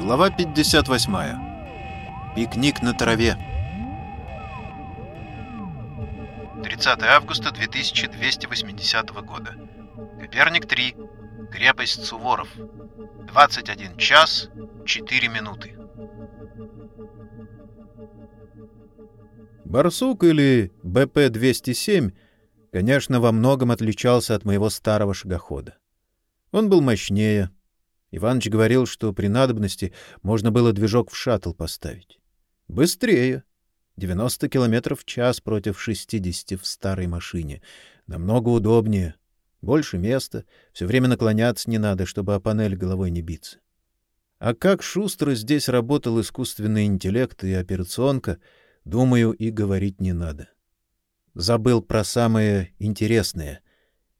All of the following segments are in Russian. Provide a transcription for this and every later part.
Глава 58. Пикник на траве. 30 августа 2280 года. Коперник 3. Крепость Суворов. 21 час 4 минуты. Барсук или БП-207, конечно, во многом отличался от моего старого шагохода. Он был мощнее. Иваныч говорил, что при надобности можно было движок в шаттл поставить. Быстрее. 90 километров в час против 60 в старой машине. Намного удобнее. Больше места, все время наклоняться не надо, чтобы о панель головой не биться. А как шустро здесь работал искусственный интеллект и операционка, думаю, и говорить не надо. Забыл про самое интересное.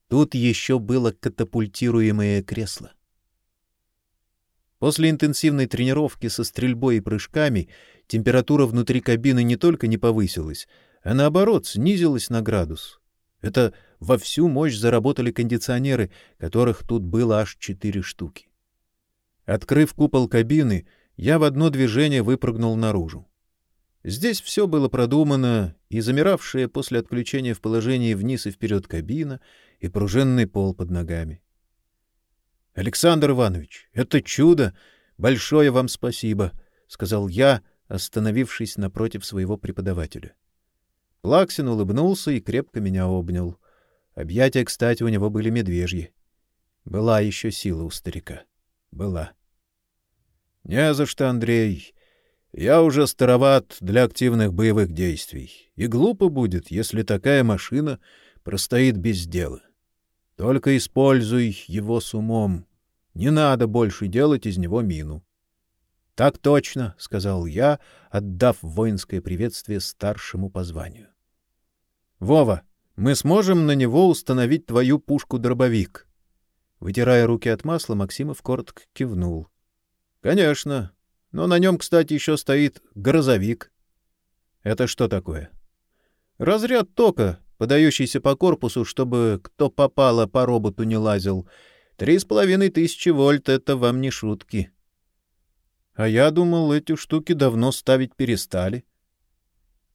Тут еще было катапультируемое кресло. После интенсивной тренировки со стрельбой и прыжками температура внутри кабины не только не повысилась, а наоборот снизилась на градус. Это во всю мощь заработали кондиционеры, которых тут было аж четыре штуки. Открыв купол кабины, я в одно движение выпрыгнул наружу. Здесь все было продумано, и замиравшая после отключения в положении вниз и вперед кабина, и пружинный пол под ногами. — Александр Иванович, это чудо! Большое вам спасибо! — сказал я, остановившись напротив своего преподавателя. Плаксин улыбнулся и крепко меня обнял. Объятия, кстати, у него были медвежьи. Была еще сила у старика. Была. — Не за что, Андрей. Я уже староват для активных боевых действий, и глупо будет, если такая машина простоит без дела. Только используй его с умом. Не надо больше делать из него мину. — Так точно, — сказал я, отдав воинское приветствие старшему по званию. — Вова, мы сможем на него установить твою пушку-дробовик? Вытирая руки от масла, Максимов коротко кивнул. — Конечно. Но на нем, кстати, еще стоит грозовик. Это что такое? Разряд тока, подающийся по корпусу, чтобы кто попало по роботу не лазил. Три с половиной тысячи вольт — это вам не шутки. А я думал, эти штуки давно ставить перестали.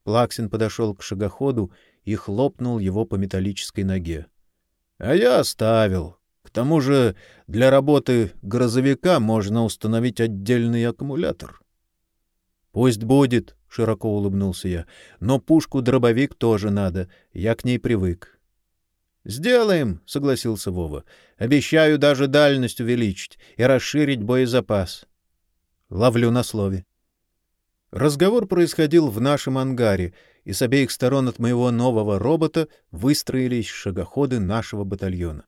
Плаксин подошел к шагоходу и хлопнул его по металлической ноге. — А я оставил. К тому же для работы грозовика можно установить отдельный аккумулятор. — Пусть будет, — широко улыбнулся я, — но пушку-дробовик тоже надо, я к ней привык. — Сделаем, — согласился Вова. — Обещаю даже дальность увеличить и расширить боезапас. Ловлю на слове. Разговор происходил в нашем ангаре, и с обеих сторон от моего нового робота выстроились шагоходы нашего батальона.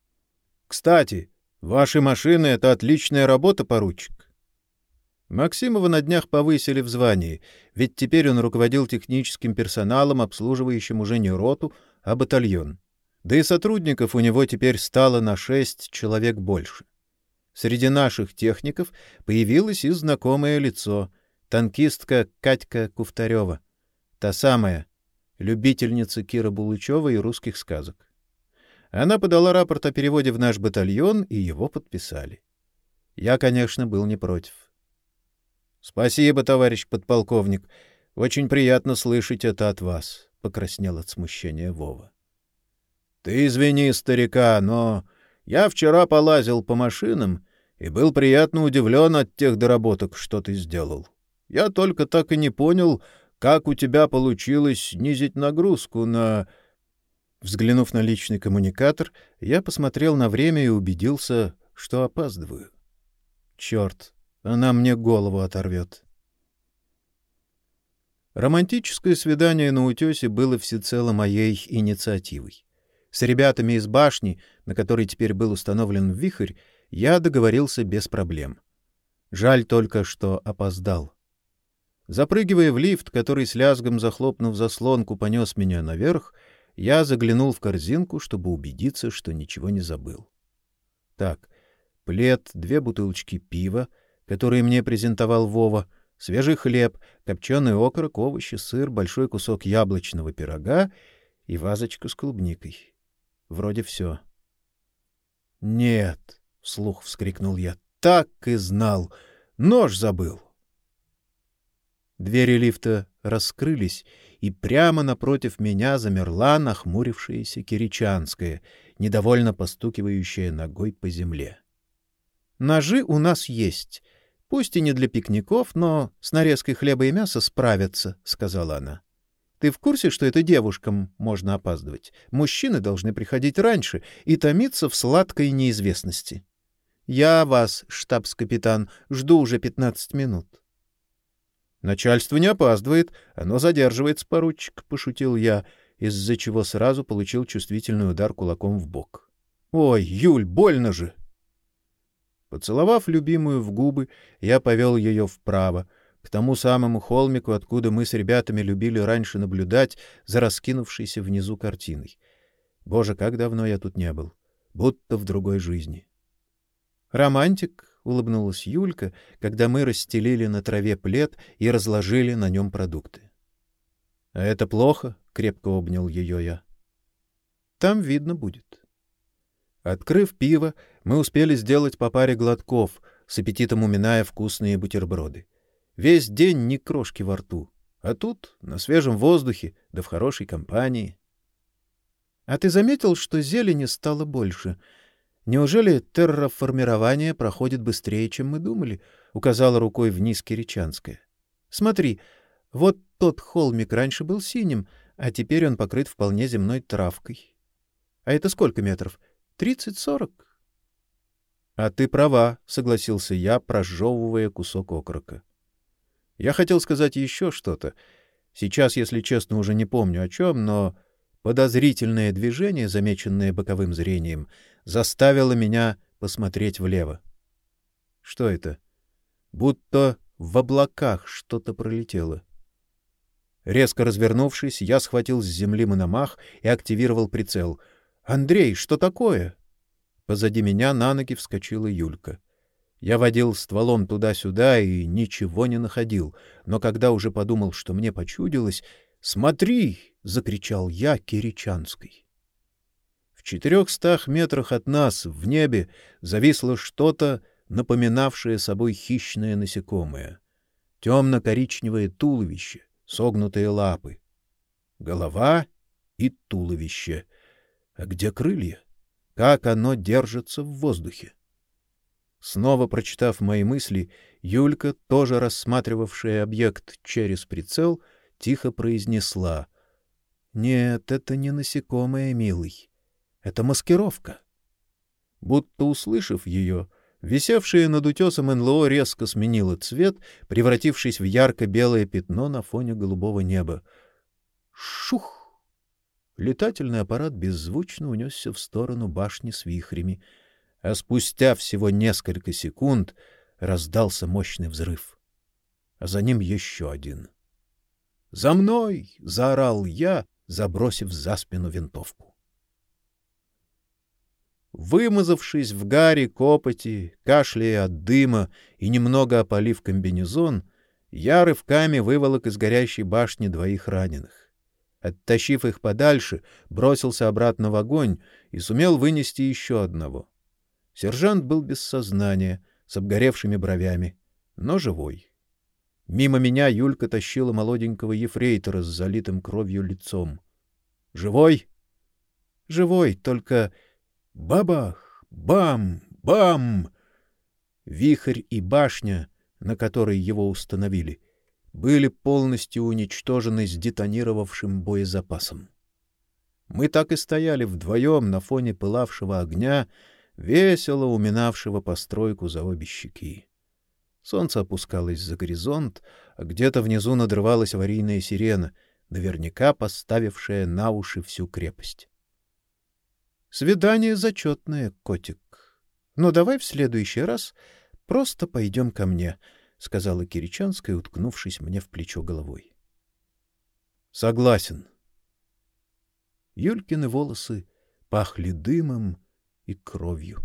Кстати, ваши машины — это отличная работа, поручик. Максимова на днях повысили в звании, ведь теперь он руководил техническим персоналом, обслуживающим уже не роту, а батальон. Да и сотрудников у него теперь стало на шесть человек больше. Среди наших техников появилось и знакомое лицо — танкистка Катька Куфтарева, та самая, любительница Кира Булычева и русских сказок. Она подала рапорт о переводе в наш батальон, и его подписали. Я, конечно, был не против. — Спасибо, товарищ подполковник. Очень приятно слышать это от вас, — покраснел от смущения Вова. — Ты извини, старика, но я вчера полазил по машинам и был приятно удивлен от тех доработок, что ты сделал. Я только так и не понял, как у тебя получилось снизить нагрузку на... Взглянув на личный коммуникатор, я посмотрел на время и убедился, что опаздываю. Черт, она мне голову оторвет. Романтическое свидание на утесе было всецело моей инициативой. С ребятами из башни, на которой теперь был установлен вихрь, я договорился без проблем. Жаль только, что опоздал. Запрыгивая в лифт, который с лязгом захлопнув заслонку понес меня наверх, я заглянул в корзинку, чтобы убедиться, что ничего не забыл. Так, плед, две бутылочки пива, которые мне презентовал Вова, свежий хлеб, копченый окорок, овощи, сыр, большой кусок яблочного пирога и вазочка с клубникой. Вроде все. — Нет, — вслух вскрикнул я, — так и знал. Нож забыл. Двери лифта раскрылись, и прямо напротив меня замерла нахмурившаяся Киричанская, недовольно постукивающая ногой по земле. Ножи у нас есть. Пусть и не для пикников, но с нарезкой хлеба и мяса справятся, сказала она. Ты в курсе, что это девушкам можно опаздывать? Мужчины должны приходить раньше и томиться в сладкой неизвестности. Я вас, штабс-капитан, жду уже пятнадцать минут. Начальство не опаздывает, оно задерживается, поручик, пошутил я, из-за чего сразу получил чувствительный удар кулаком в бок. Ой, Юль, больно же. Поцеловав любимую в губы, я повел ее вправо, к тому самому холмику, откуда мы с ребятами любили раньше наблюдать за раскинувшейся внизу картиной. Боже, как давно я тут не был, будто в другой жизни. Романтик, улыбнулась Юлька, когда мы расстелили на траве плед и разложили на нем продукты. А это плохо, крепко обнял ее я. Там видно будет. Открыв пиво, мы успели сделать по паре глотков, с аппетитом уминая вкусные бутерброды. Весь день ни крошки во рту, а тут на свежем воздухе, да в хорошей компании. А ты заметил, что зелени стало больше? Неужели терраформирование проходит быстрее, чем мы думали? указала рукой вниз Киричанская. Смотри, вот тот холмик раньше был синим, а теперь он покрыт вполне земной травкой. А это сколько метров? Тридцать-сорок. — А ты права, — согласился я, прожевывая кусок окорока. Я хотел сказать еще что-то. Сейчас, если честно, уже не помню о чем, но подозрительное движение, замеченное боковым зрением, заставило меня посмотреть влево. Что это? Будто в облаках что-то пролетело. Резко развернувшись, я схватил с земли мономах и активировал прицел — Андрей, что такое? Позади меня на ноги вскочила Юлька. Я водил стволом туда-сюда и ничего не находил, но когда уже подумал, что мне почудилось, "Смотри!" закричал я Киричанской. В четырехстах метрах от нас в небе зависло что-то, напоминавшее собой хищное насекомое. темно коричневое туловище, согнутые лапы, голова и туловище — а где крылья? Как оно держится в воздухе? Снова прочитав мои мысли, Юлька, тоже рассматривавшая объект через прицел, тихо произнесла: "Нет, это не насекомое, милый. Это маскировка". Будто услышав ее, висевшее над утесом НЛО резко сменило цвет, превратившись в ярко-белое пятно на фоне голубого неба. Шух! Летательный аппарат беззвучно унесся в сторону башни с вихрями, а спустя всего несколько секунд раздался мощный взрыв. А за ним еще один. "За мной!" заорал я, забросив за спину винтовку. Вымазавшись в гаре копоти, кашляя от дыма и немного опалив комбинезон, я рывками выволок из горящей башни двоих раненых. Оттащив их подальше, бросился обратно в огонь и сумел вынести еще одного. Сержант был без сознания, с обгоревшими бровями, но живой. Мимо меня Юлька тащила молоденького ефрейтора с залитым кровью лицом. Живой? Живой, только бабах, бам, бам. Вихрь и башня, на которой его установили, были полностью уничтожены с детонировавшим боезапасом. Мы так и стояли вдвоем на фоне пылавшего огня, весело уминавшего постройку за обе щеки. Солнце опускалось за горизонт, а где-то внизу надрывалась аварийная сирена, наверняка поставившая на уши всю крепость. Свидание зачетное, котик. Но давай в следующий раз просто пойдем ко мне, — сказала Киричанская, уткнувшись мне в плечо головой. — Согласен. Юлькины волосы пахли дымом и кровью.